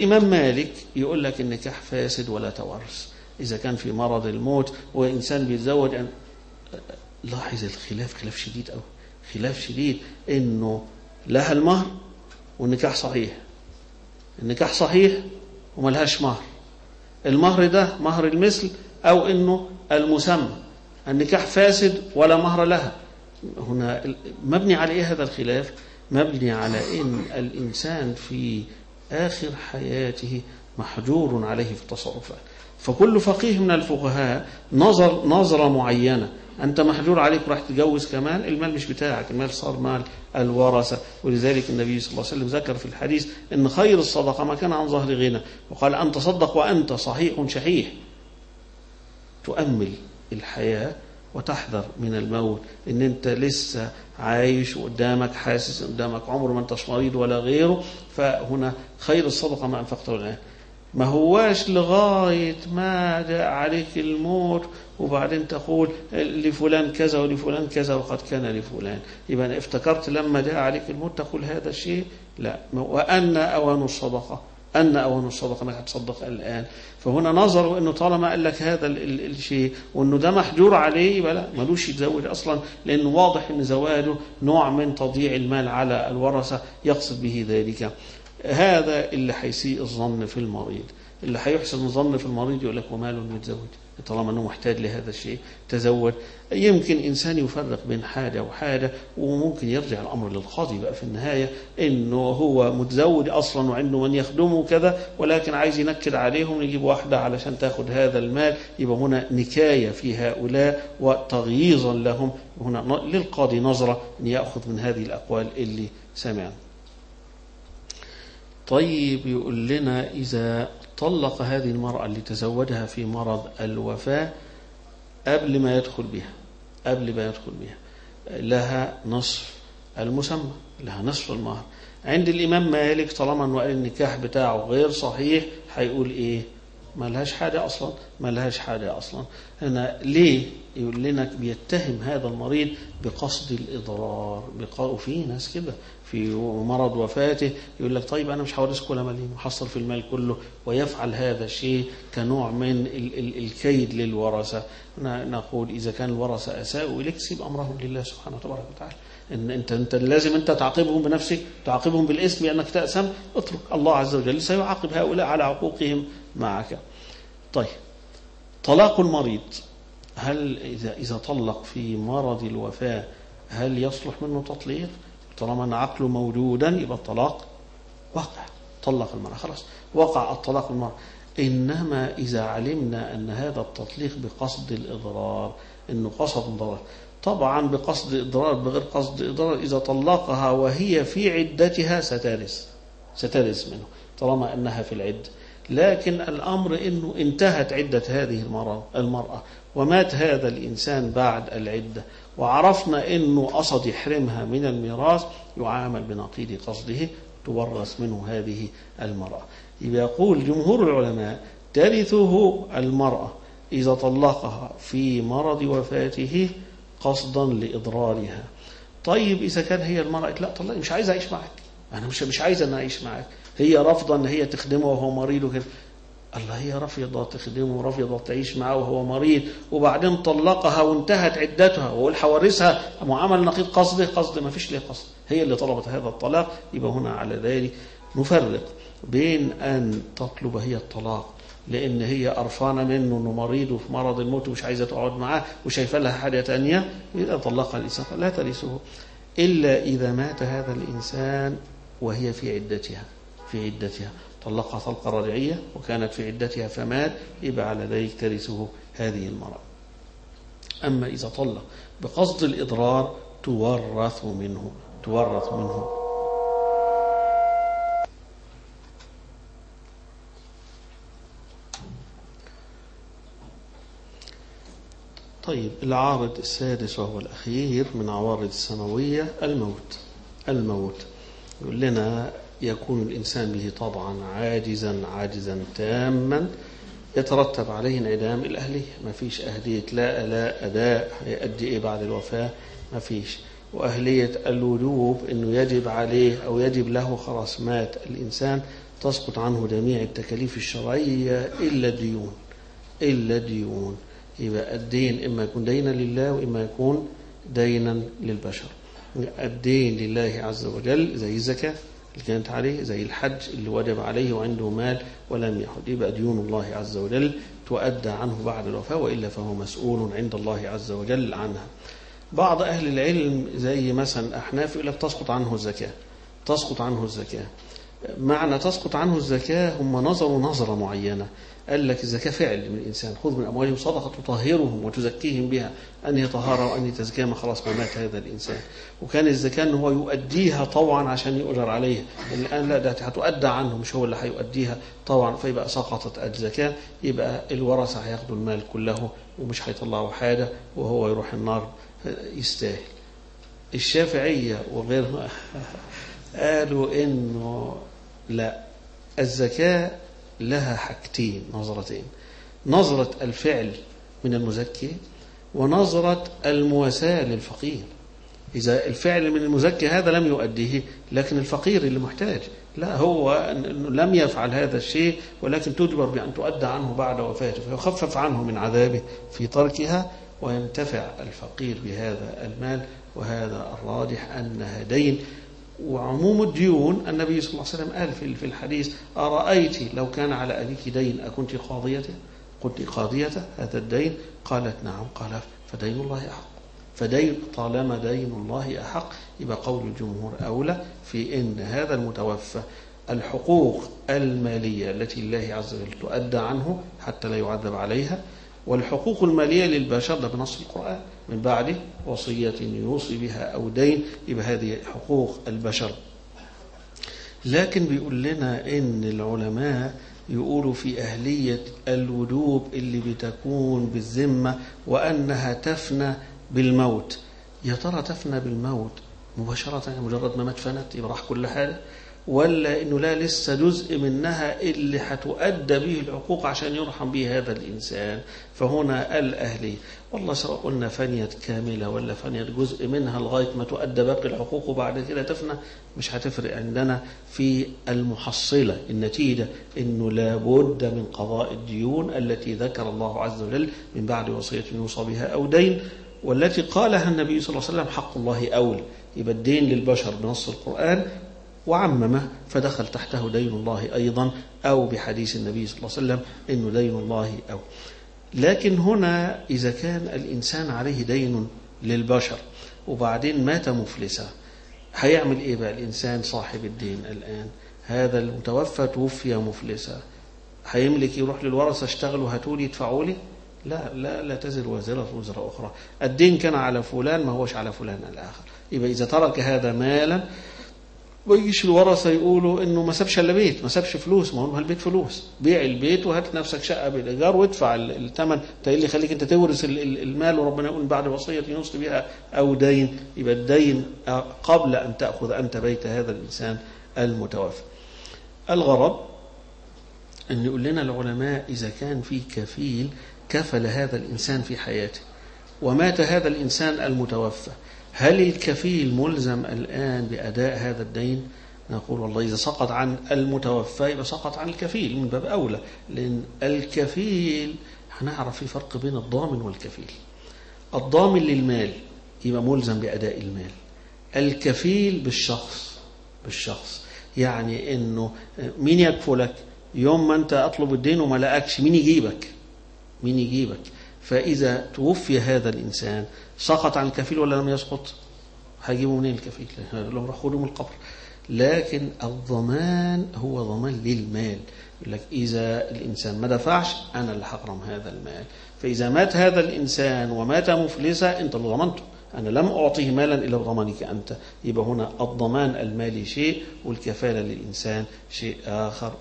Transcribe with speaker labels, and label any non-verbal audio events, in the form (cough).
Speaker 1: الإمام مالك يقول لك النكاح فاسد ولا تورث إذا كان في مرض الموت وإنسان بيتزوج أن لاحظ الخلاف خلاف شديد أوي. خلاف شديد إنه لها المهر والنكاح صحيح. النكاح صحيح وملهاش مهر. المهر ده مهر المثل أو إنه المسمى. النكاح فاسد ولا مهر لها. هنا مبني على إيه هذا الخلاف؟ مبني على إن الإنسان في آخر حياته محجور عليه في التصرفات. فكل فقيه من الفقهاء نظر نظرة معينة. أنت محجور عليك راح تتجوز كمان المال مش بتاعك المال صار مال الورثة. ولذلك النبي صلى الله عليه وسلم ذكر في الحديث أن خير الصدقة ما كان عن ظهر غنى. وقال أن تصدق وأنت صحيح شحيح. تؤمل الحياة وتحذر من الموت. إن أنت لسه عايش وقدامك حاسس قدامك عمر ما انتش مريض ولا غيره فهنا خير الصدقة ما انفقته الان ما هواش لغاية ما جاء عليك الموت وبعدين تقول لفلان كذا ولفلان كذا وقد كان لفلان. يبقى افتكرت لما جاء عليك الموت تقول هذا الشيء لا. وأن أوان الصدقة. أن أوان الصدقة أنك هتصدق الآن. فهنا نظروا أنه طالما قال لك هذا ال ال الشيء وأنه ده محجور عليه يبقى لا ملوش يتزوج أصلا لأنه واضح أن زواجه نوع من تضييع المال على الورثة يقصد به ذلك. هذا اللي هيسيء الظن في المريض. اللي هيحسن الظن في المريض يقول لك وماله متزوج طالما إنه محتاج لهذا الشيء تزوج. يمكن إنسان يفرق بين حاجة وحاجة وممكن يرجع الأمر للقاضي بقى في النهاية إنه هو متزوج أصلا وعنده من يخدمه وكذا ولكن عايز ينكد عليهم يجيب واحدة علشان تاخد هذا المال. يبقى هنا نكاية في هؤلاء وتغييظا لهم. هنا للقاضي نظرة إن يأخذ من هذه الأقوال اللي سمعنا. طيب يقول لنا إذا طلق هذه المرأة اللي تزوجها في مرض الوفاة قبل ما يدخل بها قبل ما يدخل بها. لها نصف المسمى لها نصف المهر. عند الإمام مالك طالما أنه قال النكاح بتاعه غير صحيح هيقول إيه؟ ما لهاش حاجة أصلا ما لهاش حاجة أصلا. هنا ليه يقول لنا بيتهم هذا المريض بقصد الإضرار؟ وفي ناس كده في مرض وفاته يقول لك طيب أنا مش هورثك ولا مليم وحصل في المال كله ويفعل هذا الشيء كنوع من ال ال الكيد للورثة. نقول إذا كان الورثة أساءوا إليك سيب أمرهم لله سبحانه وتبارك وتعالى. ان أنت أنت لازم أنت تعاقبهم بنفسك تعاقبهم بالاسم لأنك تأسم. اترك الله عز وجل سيعاقب هؤلاء على عقوقهم. معك. طيب طلاق المريض هل إذا إذا طلق في مرض الوفاة هل يصلح منه تطليق؟ طالما أن عقله موجودا يبقى الطلاق وقع طلق المرأة خلاص. وقع الطلاق المرأة إنما إذا علمنا أن هذا التطليق بقصد الإضرار أنه قصد الضرر. طبعا بقصد إضرار بغير قصد إضرار إذا طلقها وهي في عدتها سترث سترث منه طالما أنها في العدة لكن الأمر أنه انتهت عدة هذه المرأة ومات هذا الإنسان بعد العدة وعرفنا أنه قصد يحرمها من الميراث يعامل بنقيض قصده تورث منه هذه المرأة. يقول جمهور العلماء ترثه المرأة إذا طلقها في مرض وفاته قصدا لإضرارها. طيب إذا كان هي المرأة لا طلق مش عايز أعيش معك. أنا مش مش عايز أن أعيش معك. هي رافضة أن هي تخدمه وهو مريض وكده. الله هي رافضة تخدمه ورافضة تعيش معه وهو مريض وبعدين طلقها وانتهت عدتها وقول حورثها معامل نقيض قصده قصد ما فيش ليه قصد. هي اللي طلبت هذا الطلاق. يبقى هنا على ذلك نفرق بين أن تطلب هي الطلاق لأن هي قرفانة منه أنه مريض وفي مرض الموت ومش عايزة تقعد معاه وشايفة لها حاجة تانية إذا طلقها الإنسان لا ترثه. إلا إذا مات هذا الإنسان وهي في عدتها. في عدتها. طلقها طلقة رجعية وكانت في عدتها فمات يبقى على ذلك ترثه هذه المرأة. أما إذا طلق بقصد الإضرار تورث منه تورث منه. طيب العارض السادس وهو الأخير من عوارض السنوية الموت. الموت. يقول لنا يكون الإنسان به طبعا عاجزا عاجزا تاما يترتب عليه انعدام الأهلية ما فيش أهلية لا لا أداء هيأدي إيه بعد الوفاة. ما فيش. وأهلية الوجوب أنه يجب عليه أو يجب له خلاص مات الإنسان. تسقط عنه جميع التكاليف الشرعية. إلا الديون. إلا الديون. يبقى الدين إما يكون دينا لله وإما يكون دينا للبشر. الدين لله عز وجل زي الزكاة. اللي كانت عليه زي الحج اللي وجب عليه وعنده مال ولم يحج. يبقى ديون الله عز وجل تؤدى عنه بعد الوفاة وإلا فهو مسؤول عند الله عز وجل عنها. بعض أهل العلم زي مثلا أحناف يقول لك تسقط عنه الزكاة تسقط عنه الزكاة. معنى تسقط عنه الزكاة هم نظروا نظرة معينة. قال لك الزكاة فعل من الإنسان خذ من أموالهم صدقة تطهرهم وتزكيهم بها. أنهي طهارة وأنهي تزكية ما خلاص ما مات هذا الإنسان. وكان الزكاة أنه هو يؤديها طوعا عشان يؤجر عليها الآن لا ده هتؤدى عنه مش هو اللي هيؤديها طوعا. فيبقى سقطت الزكاة يبقى الورثة هياخدوا المال كله ومش هيطلعوا حاجة وهو يروح النار يستاهل. الشافعية وغيرها (laughs) قالوا إنه لا الزكاة لها حاجتين نظرتين. نظرة الفعل من المزكي ونظرة المواساة للفقير. إذا الفعل من المزكي هذا لم يؤديه لكن الفقير اللي محتاج لا هو لم يفعل هذا الشيء ولكن تجبر بأن تؤدى عنه بعد وفاته فيخفف عنه من عذابه في تركها وينتفع الفقير بهذا المال. وهذا الراجح أنها دين وعموم الديون النبي صلى الله عليه وسلم قال في الحديث أرأيت لو كان على أبيك دين أكنت قاضيته؟ قلت قاضيته هذا الدين؟ قالت نعم قال فدين الله أحق. فدين طالما دين الله أحق يبقى قول الجمهور أولى في إن هذا المتوفى الحقوق المالية التي الله عز وجل تؤدى عنه حتى لا يعذب عليها والحقوق المالية للبشر ده بنص القرآن. من بعد وصية يوصي بها أو دين يبقى هذه حقوق البشر. لكن بيقول لنا إن العلماء يقولوا في أهلية الوجوب اللي بتكون بالذمة وأنها تفنى بالموت. يا ترى تفنى بالموت مباشرة مجرد ما مات فنت يبقى راح كل حاجة؟ ولا إنه لا لسه جزء منها اللي هتؤدى به الحقوق عشان يرحم به هذا الإنسان. فهنا الأهلي والله سواء قلنا فنيت كاملة ولا فنيت جزء منها لغاية ما تؤدى باقي الحقوق وبعد كده تفنى مش هتفرق عندنا في المحصلة. النتيجة إنه لابد من قضاء الديون التي ذكر الله عز وجل من بعد وصية يوصى بها أو دين والتي قالها النبي صلى الله عليه وسلم حق الله اولى يبقى الدين للبشر بنص القرآن. وعممه فدخل تحته دين الله أيضا أو بحديث النبي صلى الله عليه وسلم إنه دين الله أو. لكن هنا إذا كان الإنسان عليه دين للبشر وبعدين مات مفلسا هيعمل إيه بقى الإنسان صاحب الدين الآن؟ هذا المتوفى توفي مفلسا. هيملك يروح للورثة اشتغلوا هاتوا لي يدفعوا لي؟ لا لا لا تزر وازرة وزر أخرى. الدين كان على فلان ما هوش على فلان الآخر. يبقى إذا ترك هذا مالا ويجيش الورثة يقولوا إنه ما سابش إلا بيت ما سابش فلوس ما هو البيت فلوس. بيع البيت وهات نفسك شقة بالإيجار وادفع الثمن انت إيه اللي يخليك أنت تورث المال وربنا يقول بعد وصية يوصي بها أو دين يبقى الدين قبل أن تأخذ أنت بيت هذا الإنسان المتوفى. الغرض أن يقول لنا العلماء إذا كان في كفيل كفل هذا الإنسان في حياته ومات هذا الإنسان المتوفى. هل الكفيل ملزم الآن بأداء هذا الدين؟ نقول والله إذا سقط عن المتوفى يبقى سقط عن الكفيل من باب أولى لأن الكفيل هنعرف في فرق بين الضامن والكفيل. الضامن للمال يبقى ملزم بأداء المال. الكفيل بالشخص بالشخص. يعني إنه مين يكفلك؟ يوم ما أنت أطلب الدين وما لقاكش مين يجيبك؟ مين يجيبك؟ فإذا توفي هذا الإنسان سقط عن الكفيل ولا لم يسقط؟ هيجيبوا منين الكفيل؟ لهم راح خدوا من القبر. لكن الضمان هو ضمان للمال. يقول لك إذا الإنسان ما دفعش أنا اللي هغرم هذا المال. فإذا مات هذا الإنسان ومات مفلسا أنت اللي ضمنته. أنا لم أعطيه مالا إلا بضمانك أنت. يبقى هنا الضمان المالي شيء والكفالة للإنسان شيء آخر.